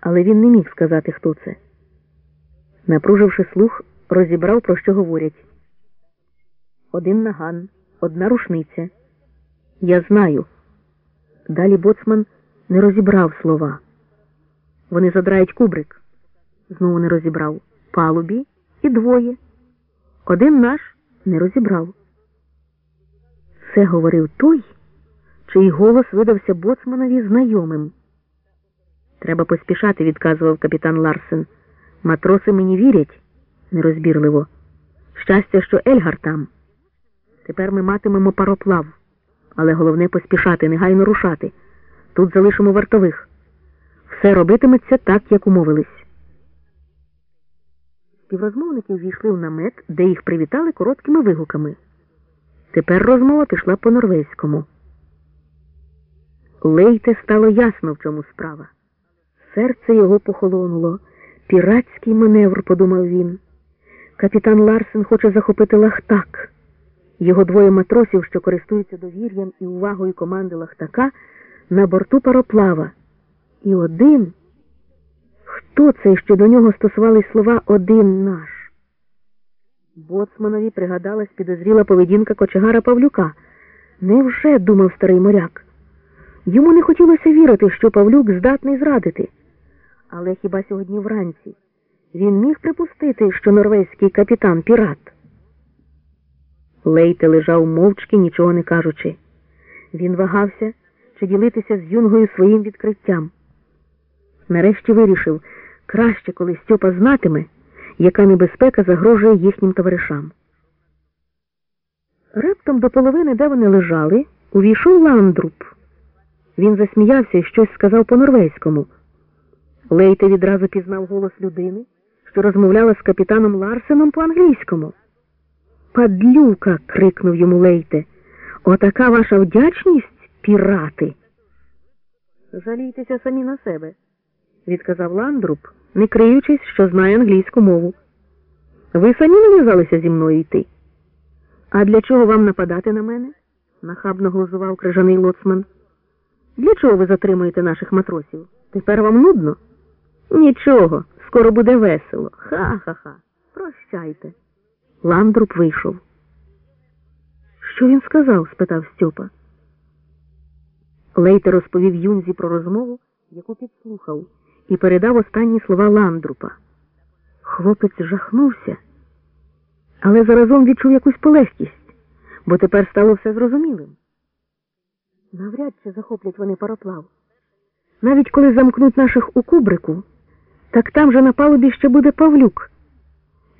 але він не міг сказати, хто це. Напруживши слух, розібрав, про що говорять. Один наган, одна рушниця. Я знаю. Далі боцман не розібрав слова. Вони задрають кубрик. Знову не розібрав. Палубі і двоє. Один наш не розібрав. Це говорив той, чий голос видався боцманові знайомим. Треба поспішати, відказував капітан Ларсен. Матроси мені вірять нерозбірливо. Щастя, що Ельгар там. Тепер ми матимемо пароплав, але головне поспішати, негайно рушати. Тут залишимо вартових. Все робитиметься так, як умовились. Співрозмовники ввійшли в намет, де їх привітали короткими вигуками. Тепер розмова пішла по норвезькому. Лейте стало ясно, в чому справа. Серце його похолонуло. Піратський маневр, подумав він. Капітан Ларсен хоче захопити лахтак. Його двоє матросів, що користуються довір'ям і увагою команди лахтака, на борту пароплава. І один. Хто цей, що до нього стосувались слова один наш? Боцманові пригадалась підозріла поведінка кочегара Павлюка. Невже, думав старий моряк? Йому не хотілося вірити, що Павлюк здатний зрадити. Але хіба сьогодні вранці він міг припустити, що норвезький капітан пірат? Лейте лежав мовчки, нічого не кажучи. Він вагався чи ділитися з юнгою своїм відкриттям. Нарешті вирішив краще, коли Стьопа знатиме, яка небезпека загрожує їхнім товаришам. Раптом до половини, де вони лежали, увійшов ландруб. Він засміявся і щось сказав по-норвезькому. Лейте відразу пізнав голос людини, що розмовляла з капітаном Ларсеном по-англійському. Падлюка. крикнув йому Лейте. Отака ваша вдячність, пірати. Жалійтеся самі на себе, відказав Ландруб, не криючись, що знає англійську мову. Ви самі нав'язалися зі мною йти. А для чого вам нападати на мене? нахабно глузував крижаний лоцман. Для чого ви затримуєте наших матросів? Тепер вам нудно? Нічого, скоро буде весело. Ха-ха-ха. Прощайте. Ландруб вийшов. Що він сказав? спитав Стьопа. Лейте розповів Юнзі про розмову, яку підслухав, і передав останні слова Ландрупа. Хлопець жахнувся, але заразом відчув якусь полегкість, бо тепер стало все зрозумілим. Навряд чи захоплять вони пароплав. Навіть коли замкнуть наших у кубрику, так там же на палубі ще буде Павлюк.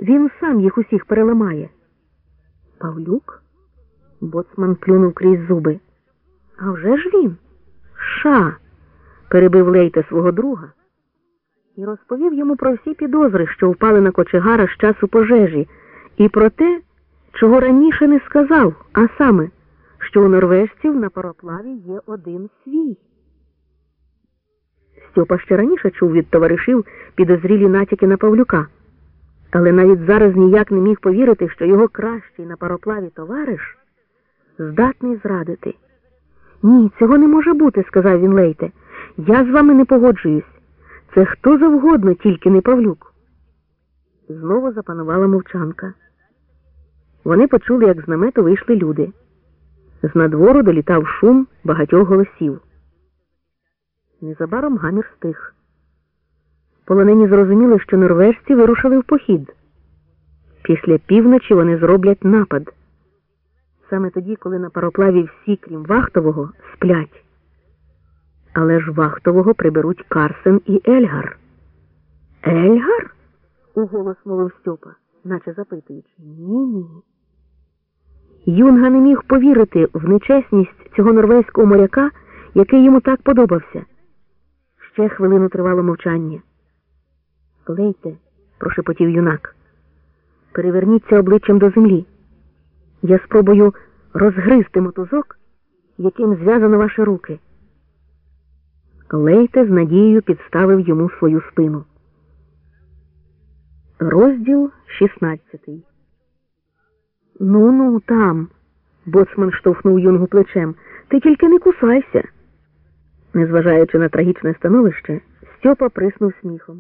Він сам їх усіх переламає. Павлюк? Боцман плюнув крізь зуби. А вже ж він? Ша, перебив Лейте свого друга і розповів йому про всі підозри, що впали на кочегара з часу пожежі, і про те, чого раніше не сказав, а саме, що у норвежців на пароплаві є один свій. Стьопа ще раніше чув від товаришів підозрілі натяки на Павлюка, але навіть зараз ніяк не міг повірити, що його кращий на пароплаві товариш здатний зрадити. Ні, цього не може бути, сказав він Лейте. Я з вами не погоджуюсь. Це хто завгодно, тільки не Павлюк. Знову запанувала мовчанка. Вони почули, як з намету вийшли люди. З надвору долітав шум багатьох голосів. Незабаром гамір стих. Полонені зрозуміли, що норвежці вирушили в похід. Після півночі вони зроблять напад. Саме тоді, коли на пароплаві всі, крім Вахтового, сплять. Але ж Вахтового приберуть Карсен і Ельгар. Ельгар? уголос мовив Стьопа, наче запитуючи. Ні, ні. Юнга не міг повірити в нечесність цього норвезького моряка, який йому так подобався. Ще хвилину тривало мовчання. Лейте, прошепотів юнак, переверніться обличчям до землі. Я спробую розгризти мотузок, яким зв'язано ваші руки. Лейте з надією підставив йому свою спину. Розділ 16 Ну ну там. Боцман штовхнув юнгу плечем. Ти тільки не кусайся. Незважаючи на трагічне становище, Стьопа приснув сміхом.